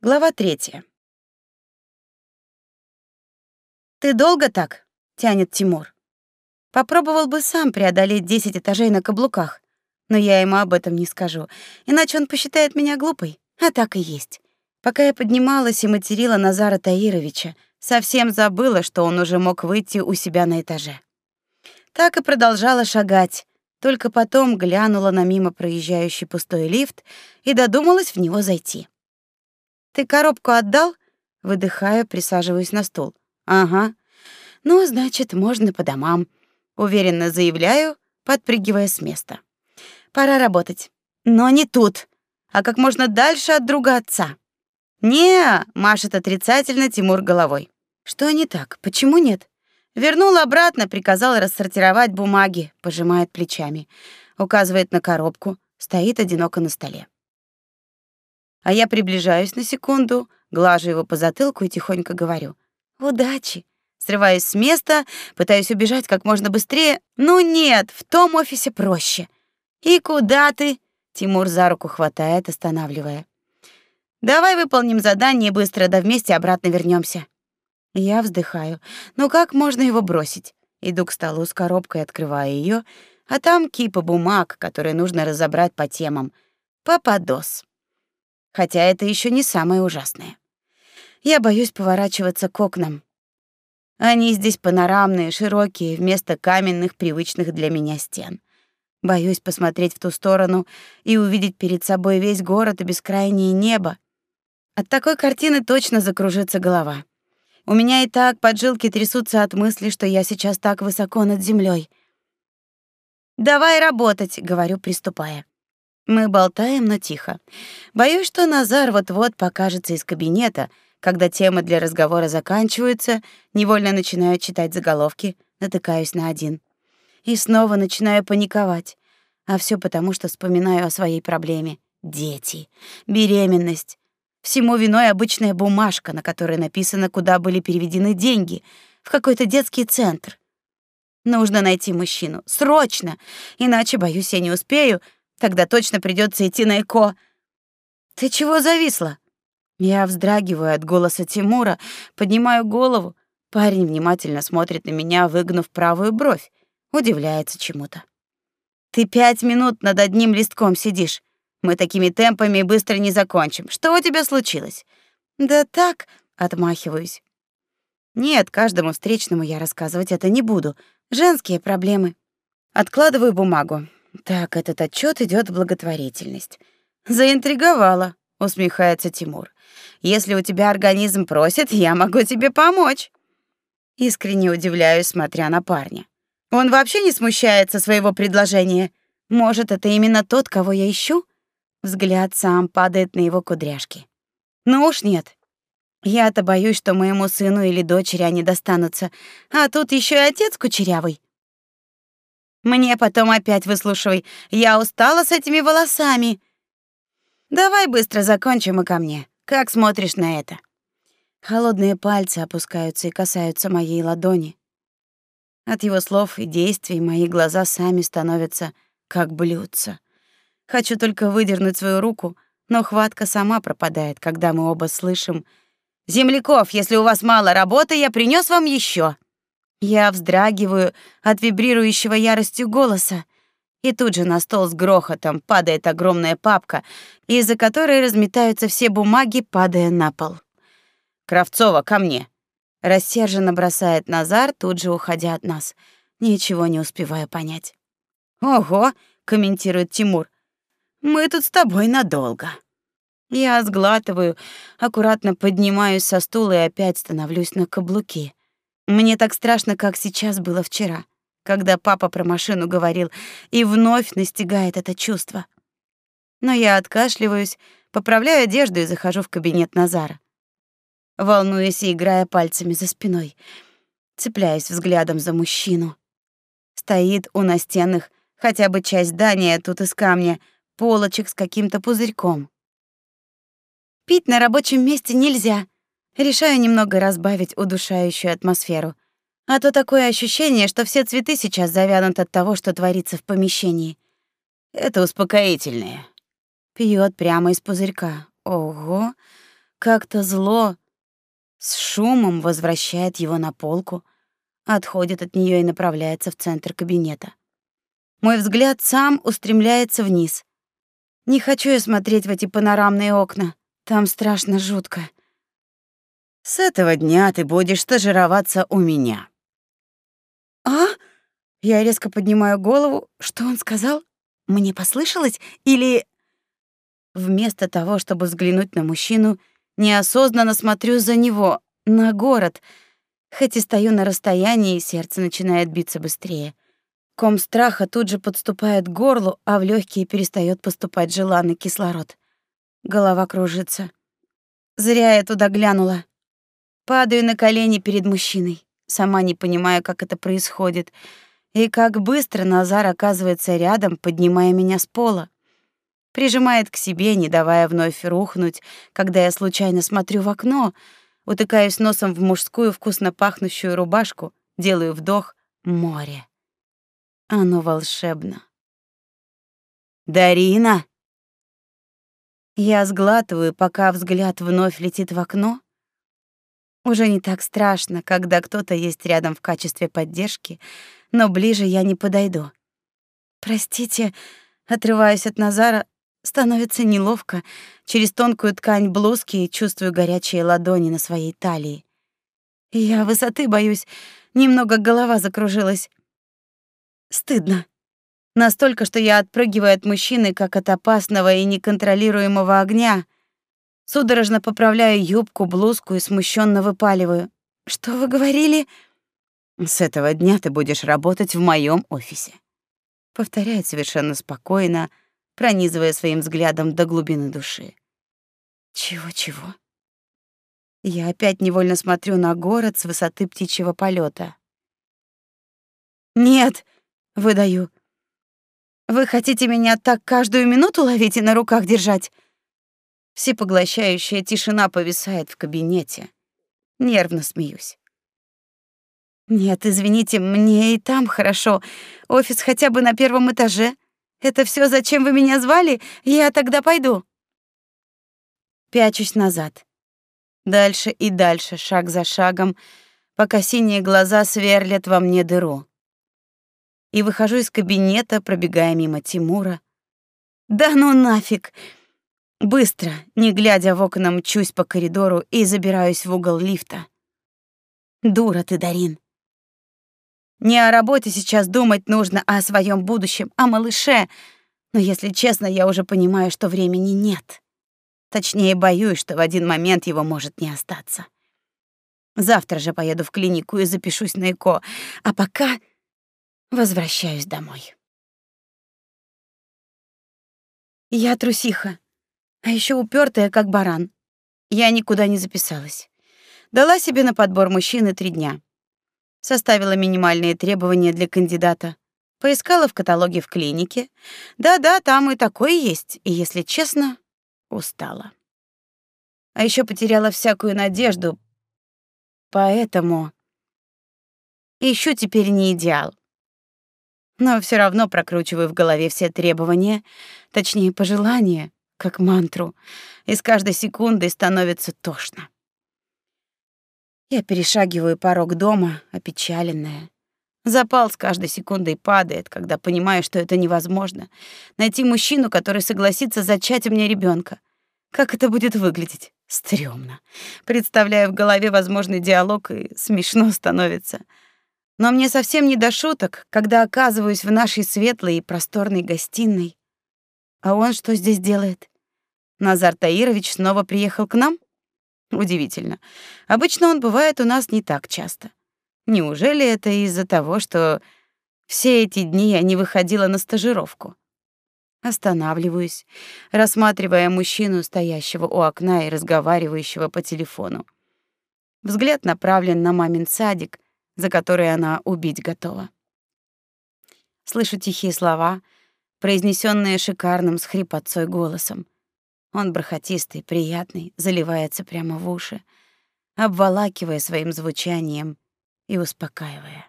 Глава третья. Ты долго так? тянет Тимур. Попробовал бы сам преодолеть 10 этажей на каблуках, но я ему об этом не скажу, иначе он посчитает меня глупой. А так и есть. Пока я поднималась и материла Назара Таировича, совсем забыла, что он уже мог выйти у себя на этаже. Так и продолжала шагать, только потом глянула на мимо проезжающий пустой лифт и додумалась в него зайти. Ты коробку отдал? Выдыхаю, присаживаюсь на стул. Ага. Ну, значит, можно по домам, уверенно заявляю, подпрыгивая с места. Пора работать. Но не тут, а как можно дальше от друга отца. Не, машет отрицательно Тимур головой. Что не так? Почему нет? Вернул обратно, приказал рассортировать бумаги, пожимает плечами, указывает на коробку, стоит одиноко на столе. А я приближаюсь на секунду, глажу его по затылку и тихонько говорю: "Удачи". Срываюсь с места, пытаюсь убежать как можно быстрее. Ну нет, в том офисе проще. И куда ты? Тимур за руку хватает, останавливая. Давай выполним задание быстро, да вместе обратно вернемся. Я вздыхаю. Ну как можно его бросить? Иду к столу с коробкой, открываю ее, а там кипа бумаг, которые нужно разобрать по темам. Попадос хотя это еще не самое ужасное. Я боюсь поворачиваться к окнам. Они здесь панорамные, широкие, вместо каменных, привычных для меня стен. Боюсь посмотреть в ту сторону и увидеть перед собой весь город и бескрайнее небо. От такой картины точно закружится голова. У меня и так поджилки трясутся от мысли, что я сейчас так высоко над землей. «Давай работать», — говорю, приступая. Мы болтаем, но тихо. Боюсь, что Назар вот-вот покажется из кабинета. Когда темы для разговора заканчиваются, невольно начинаю читать заголовки, натыкаюсь на один. И снова начинаю паниковать. А все потому, что вспоминаю о своей проблеме. Дети, беременность. Всему виной обычная бумажка, на которой написано, куда были переведены деньги, в какой-то детский центр. Нужно найти мужчину. Срочно! Иначе, боюсь, я не успею — Тогда точно придется идти на ЭКО. Ты чего зависла? Я вздрагиваю от голоса Тимура, поднимаю голову. Парень внимательно смотрит на меня, выгнув правую бровь, удивляется чему-то. Ты пять минут над одним листком сидишь. Мы такими темпами быстро не закончим. Что у тебя случилось? Да так, отмахиваюсь. Нет, каждому встречному я рассказывать это не буду. Женские проблемы. Откладываю бумагу. Так, этот отчет идет благотворительность. Заинтриговала, усмехается Тимур. Если у тебя организм просит, я могу тебе помочь. Искренне удивляюсь, смотря на парня. Он вообще не смущается своего предложения. Может, это именно тот, кого я ищу? Взгляд сам падает на его кудряшки. Ну уж нет. Я-то боюсь, что моему сыну или дочери они достанутся, а тут еще и отец кучерявый. Мне потом опять выслушивай. Я устала с этими волосами. Давай быстро закончим и ко мне. Как смотришь на это? Холодные пальцы опускаются и касаются моей ладони. От его слов и действий мои глаза сами становятся как блюдца. Хочу только выдернуть свою руку, но хватка сама пропадает, когда мы оба слышим: "Земляков, если у вас мало работы, я принес вам еще. Я вздрагиваю от вибрирующего яростью голоса, и тут же на стол с грохотом падает огромная папка, из-за которой разметаются все бумаги, падая на пол. «Кравцова, ко мне!» Рассерженно бросает Назар, тут же уходя от нас. Ничего не успеваю понять. «Ого!» — комментирует Тимур. «Мы тут с тобой надолго». Я сглатываю, аккуратно поднимаюсь со стула и опять становлюсь на каблуки. Мне так страшно, как сейчас было вчера, когда папа про машину говорил, и вновь настигает это чувство. Но я откашливаюсь, поправляю одежду и захожу в кабинет Назара. Волнуюсь и играя пальцами за спиной, цепляюсь взглядом за мужчину. Стоит у настенных, хотя бы часть здания тут из камня, полочек с каким-то пузырьком. Пить на рабочем месте нельзя, Решаю немного разбавить удушающую атмосферу. А то такое ощущение, что все цветы сейчас завянут от того, что творится в помещении. Это успокоительное. Пьет прямо из пузырька. Ого, как-то зло с шумом возвращает его на полку, отходит от нее и направляется в центр кабинета. Мой взгляд сам устремляется вниз. Не хочу я смотреть в эти панорамные окна. Там страшно жутко. С этого дня ты будешь стажироваться у меня. А? Я резко поднимаю голову. Что он сказал? Мне послышалось или вместо того, чтобы взглянуть на мужчину, неосознанно смотрю за него, на город. Хоть и стою на расстоянии, сердце начинает биться быстрее. Ком страха тут же подступает к горлу, а в легкие перестает поступать желанный кислород. Голова кружится. Зря я туда глянула. Падаю на колени перед мужчиной, сама не понимая, как это происходит, и как быстро Назар оказывается рядом, поднимая меня с пола. Прижимает к себе, не давая вновь рухнуть, когда я случайно смотрю в окно, утыкаюсь носом в мужскую вкусно пахнущую рубашку, делаю вдох — море. Оно волшебно. «Дарина!» Я сглатываю, пока взгляд вновь летит в окно. Уже не так страшно, когда кто-то есть рядом в качестве поддержки, но ближе я не подойду. Простите, отрываюсь от Назара, становится неловко. Через тонкую ткань блузки чувствую горячие ладони на своей талии. Я высоты боюсь, немного голова закружилась. Стыдно. Настолько, что я отпрыгиваю от мужчины, как от опасного и неконтролируемого огня. Судорожно поправляю юбку, блузку и смущенно выпаливаю. «Что вы говорили?» «С этого дня ты будешь работать в моем офисе», — повторяет совершенно спокойно, пронизывая своим взглядом до глубины души. «Чего-чего?» Я опять невольно смотрю на город с высоты птичьего полета. «Нет!» Выдаю. Вы хотите меня так каждую минуту ловить и на руках держать? Всепоглощающая тишина повисает в кабинете. Нервно смеюсь. Нет, извините, мне и там хорошо. Офис хотя бы на первом этаже. Это все, зачем вы меня звали? Я тогда пойду. Пячусь назад. Дальше и дальше, шаг за шагом, пока синие глаза сверлят во мне дыру и выхожу из кабинета, пробегая мимо Тимура. Да ну нафиг. Быстро, не глядя в окна, мчусь по коридору и забираюсь в угол лифта. Дура ты, Дарин. Не о работе сейчас думать нужно, а о своем будущем, о малыше. Но если честно, я уже понимаю, что времени нет. Точнее, боюсь, что в один момент его может не остаться. Завтра же поеду в клинику и запишусь на ЭКО. А пока Возвращаюсь домой. Я трусиха, а еще упертая, как баран. Я никуда не записалась. Дала себе на подбор мужчины три дня. Составила минимальные требования для кандидата. Поискала в каталоге в клинике. Да-да, там и такое есть. И, если честно, устала. А еще потеряла всякую надежду. Поэтому ищу теперь не идеал но все равно прокручиваю в голове все требования, точнее, пожелания, как мантру, и с каждой секундой становится тошно. Я перешагиваю порог дома, опечаленная. Запал с каждой секундой падает, когда понимаю, что это невозможно. Найти мужчину, который согласится зачать меня ребенка. Как это будет выглядеть? Стрёмно. Представляю в голове возможный диалог, и смешно становится. Но мне совсем не до шуток, когда оказываюсь в нашей светлой и просторной гостиной. А он что здесь делает? Назар Таирович снова приехал к нам? Удивительно. Обычно он бывает у нас не так часто. Неужели это из-за того, что все эти дни я не выходила на стажировку? Останавливаюсь, рассматривая мужчину, стоящего у окна и разговаривающего по телефону. Взгляд направлен на мамин садик, за который она убить готова. Слышу тихие слова, произнесенные шикарным с хрипотцой голосом. Он бархатистый, приятный, заливается прямо в уши, обволакивая своим звучанием и успокаивая.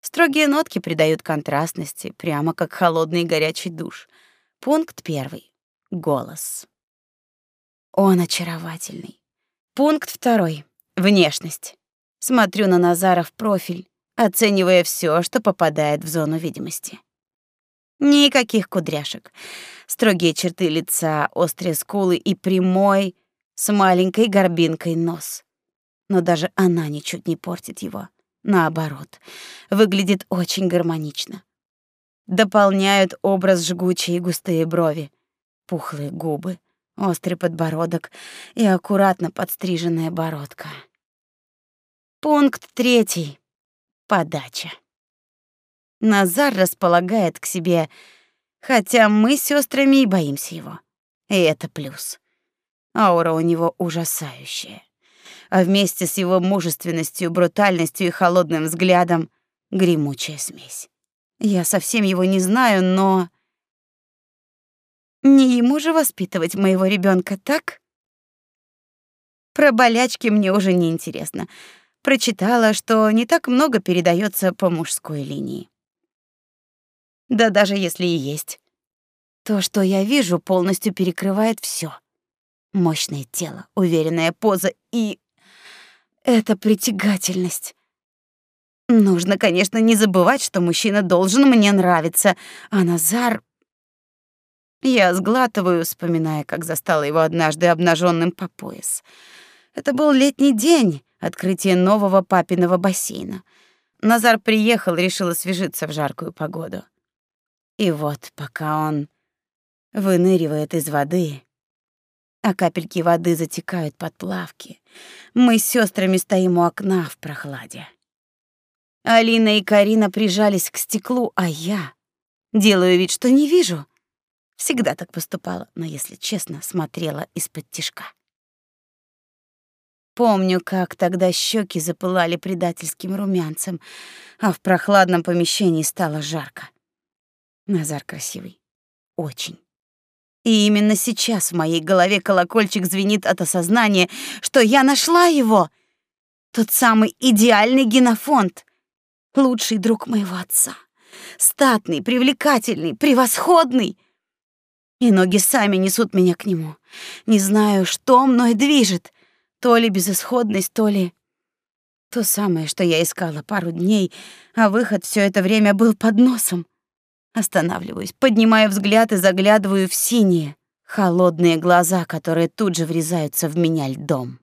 Строгие нотки придают контрастности, прямо как холодный и горячий душ. Пункт первый. Голос. Он очаровательный. Пункт второй. Внешность. Смотрю на Назара в профиль, оценивая все, что попадает в зону видимости. Никаких кудряшек. Строгие черты лица, острые скулы и прямой, с маленькой горбинкой нос. Но даже она ничуть не портит его. Наоборот, выглядит очень гармонично. Дополняют образ жгучие густые брови, пухлые губы, острый подбородок и аккуратно подстриженная бородка. Пункт третий. Подача. Назар располагает к себе, хотя мы с сестрами и боимся его. И это плюс. Аура у него ужасающая. А вместе с его мужественностью, брутальностью и холодным взглядом гремучая смесь. Я совсем его не знаю, но не ему же воспитывать моего ребенка, так? Про болячки мне уже не интересно. Прочитала, что не так много передается по мужской линии. Да даже если и есть, то, что я вижу, полностью перекрывает все. Мощное тело, уверенная поза и эта притягательность. Нужно, конечно, не забывать, что мужчина должен мне нравиться, а Назар я сглатываю, вспоминая, как застала его однажды обнаженным по пояс. Это был летний день, открытие нового папиного бассейна. Назар приехал, решил освежиться в жаркую погоду. И вот, пока он выныривает из воды, а капельки воды затекают под плавки, мы с сестрами стоим у окна в прохладе. Алина и Карина прижались к стеклу, а я делаю вид, что не вижу. Всегда так поступала, но, если честно, смотрела из-под тишка. Помню, как тогда щеки запылали предательским румянцем, а в прохладном помещении стало жарко. Назар красивый. Очень. И именно сейчас в моей голове колокольчик звенит от осознания, что я нашла его. Тот самый идеальный генофонд. Лучший друг моего отца. Статный, привлекательный, превосходный. И ноги сами несут меня к нему. Не знаю, что мной движет. То ли безысходность, то ли... То самое, что я искала пару дней, а выход все это время был под носом. Останавливаюсь, поднимаю взгляд и заглядываю в синие, холодные глаза, которые тут же врезаются в меня льдом.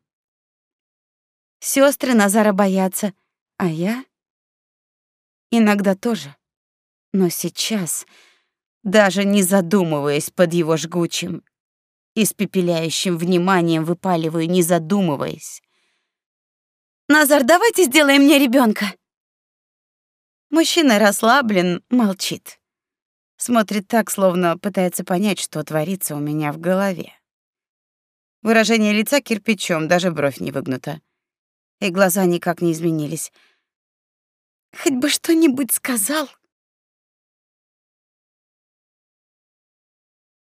Сестры Назара боятся, а я иногда тоже. Но сейчас, даже не задумываясь под его жгучим, испепеляющим вниманием, выпаливаю, не задумываясь. «Назар, давайте сделаем мне ребенка. Мужчина расслаблен, молчит. Смотрит так, словно пытается понять, что творится у меня в голове. Выражение лица кирпичом, даже бровь не выгнута. И глаза никак не изменились. Хоть бы что-нибудь сказал.